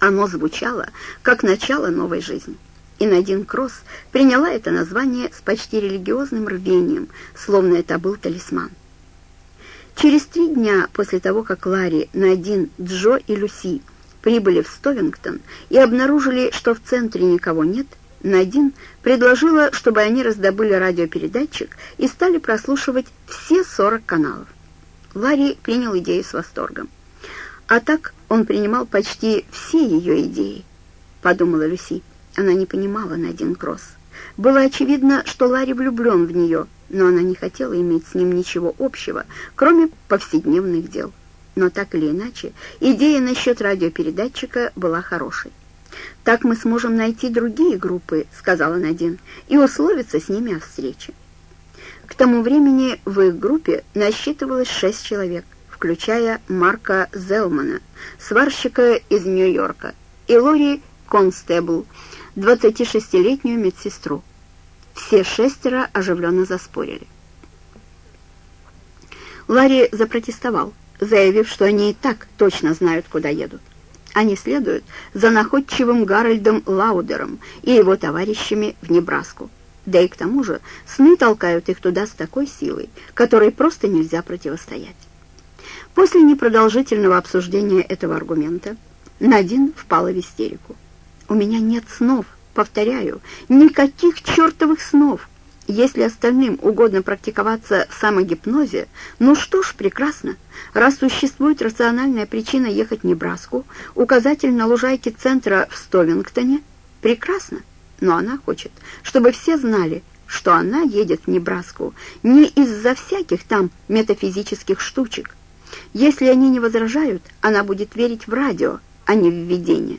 Оно звучало, как начало новой жизни. И Надин Кросс приняла это название с почти религиозным рвением, словно это был талисман. Через три дня после того, как Ларри, Надин, Джо и Люси прибыли в Стовингтон и обнаружили, что в центре никого нет, Надин предложила, чтобы они раздобыли радиопередатчик и стали прослушивать все 40 каналов. Ларри принял идею с восторгом. А так он принимал почти все ее идеи, подумала Люси. Она не понимала Надин Кросс. Было очевидно, что Ларри влюблен в нее, но она не хотела иметь с ним ничего общего, кроме повседневных дел. Но так или иначе, идея насчет радиопередатчика была хорошей. «Так мы сможем найти другие группы», — сказала Надин, — «и условиться с ними о встрече». К тому времени в их группе насчитывалось шесть человек, включая Марка Зелмана, сварщика из Нью-Йорка, и Лори Констебл, 26-летнюю медсестру. Все шестеро оживленно заспорили. Ларри запротестовал, заявив, что они и так точно знают, куда едут. Они следуют за находчивым Гарольдом Лаудером и его товарищами в Небраску. Да и к тому же сны толкают их туда с такой силой, которой просто нельзя противостоять. После непродолжительного обсуждения этого аргумента Надин впала в истерику. «У меня нет снов, повторяю, никаких чертовых снов. Если остальным угодно практиковаться в самогипнозе, ну что ж, прекрасно. Раз существует рациональная причина ехать в Небраску, указатель на лужайке центра в Стовингтоне, прекрасно. Но она хочет, чтобы все знали, что она едет в Небраску не из-за всяких там метафизических штучек. Если они не возражают, она будет верить в радио, а не в видение.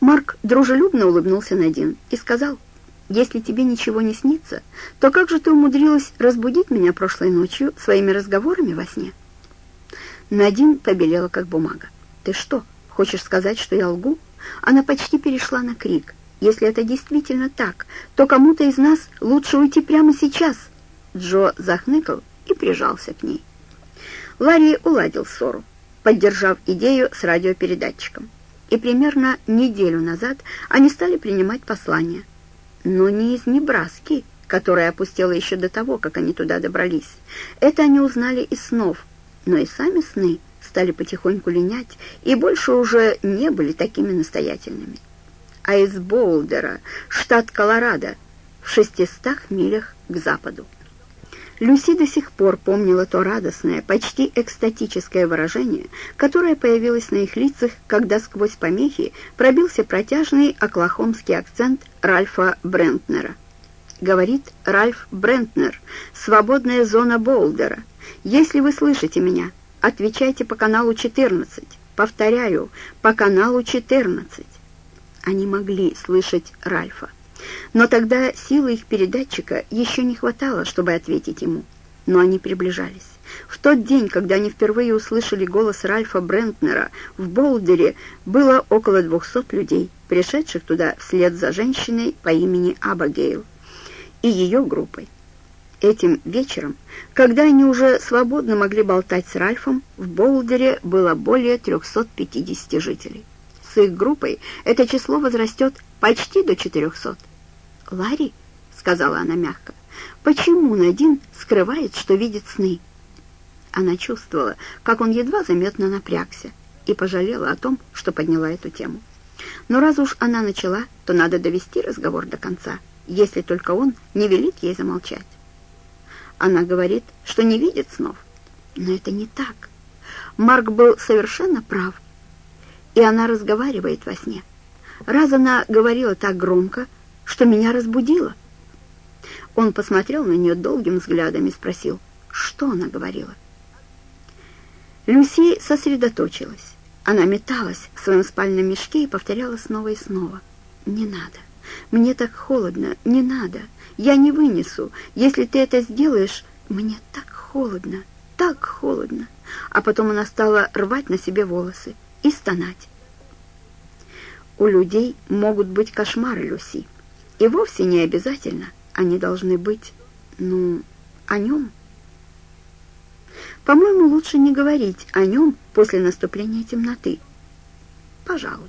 Марк дружелюбно улыбнулся Надин и сказал, «Если тебе ничего не снится, то как же ты умудрилась разбудить меня прошлой ночью своими разговорами во сне?» Надин побелела, как бумага. «Ты что, хочешь сказать, что я лгу?» Она почти перешла на крик. «Если это действительно так, то кому-то из нас лучше уйти прямо сейчас!» Джо захныкал и прижался к ней. Ларри уладил ссору, поддержав идею с радиопередатчиком и примерно неделю назад они стали принимать послания. Но не из Небраски, которая опустела еще до того, как они туда добрались. Это они узнали из снов, но и сами сны стали потихоньку линять и больше уже не были такими настоятельными. А из Боулдера, штат Колорадо, в шестистах милях к западу. Люси до сих пор помнила то радостное, почти экстатическое выражение, которое появилось на их лицах, когда сквозь помехи пробился протяжный оклахомский акцент Ральфа Брентнера. Говорит Ральф Брентнер, свободная зона Болдера. Если вы слышите меня, отвечайте по каналу 14. Повторяю, по каналу 14. Они могли слышать Ральфа. Но тогда силы их передатчика еще не хватало, чтобы ответить ему. Но они приближались. В тот день, когда они впервые услышали голос Ральфа Брентнера, в Болдере было около двухсот людей, пришедших туда вслед за женщиной по имени Абагейл и ее группой. Этим вечером, когда они уже свободно могли болтать с Ральфом, в Болдере было более 350 жителей. С их группой это число возрастет почти до 400. «Ларри», — сказала она мягко, — «почему Надин скрывает, что видит сны?» Она чувствовала, как он едва заметно напрягся, и пожалела о том, что подняла эту тему. Но раз уж она начала, то надо довести разговор до конца, если только он не велит ей замолчать. Она говорит, что не видит снов. Но это не так. Марк был совершенно прав. И она разговаривает во сне. Раз она говорила так громко, что меня разбудило. Он посмотрел на нее долгим взглядом и спросил, что она говорила. Люси сосредоточилась. Она металась в своем спальном мешке и повторяла снова и снова. «Не надо. Мне так холодно. Не надо. Я не вынесу. Если ты это сделаешь, мне так холодно, так холодно». А потом она стала рвать на себе волосы и стонать. У людей могут быть кошмары, Люси. И вовсе не обязательно они должны быть, ну, о нем. По-моему, лучше не говорить о нем после наступления темноты. Пожалуй.